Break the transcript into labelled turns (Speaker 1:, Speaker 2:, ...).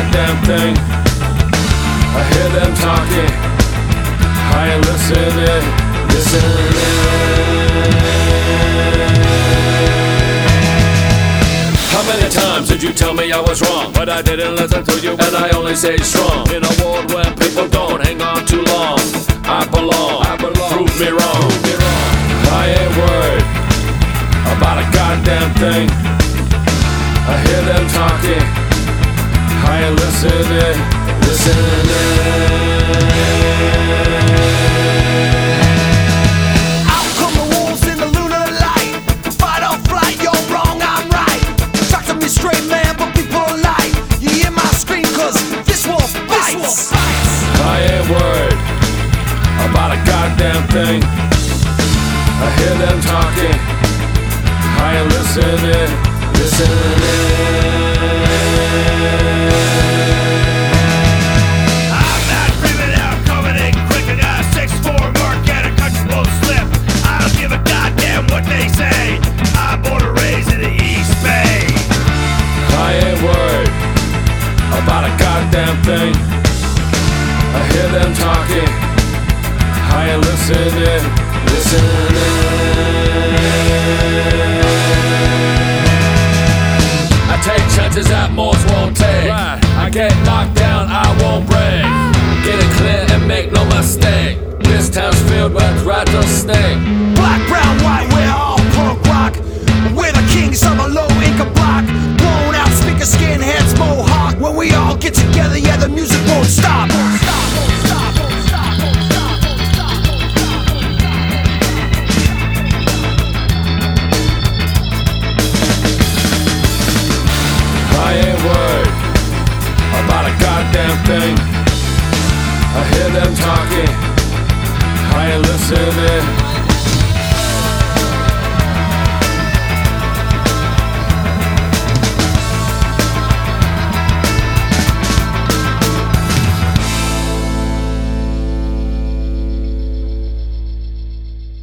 Speaker 1: goddamn thing. I hear them talking. I ain't listening, listening. How many times did you tell me I was wrong? But I didn't listen to you, and I only say strong. In a world where people don't hang on too long, I belong. I belong. Prove me wrong. I ain't worried about a goddamn thing. I hear them talking. Listening, listening. About a goddamn thing. I hear them talking. I ain't listening, listening. About a goddamn thing. I hear them talking. I ain't listening, listening. I take chances that most won't take. I get knocked down, I won't break. Get it clear and make no mistake. This town's filled with rattlesnake.
Speaker 2: Stop.
Speaker 1: I ain't worried about a goddamn thing. I hear them talking. I ain't listening,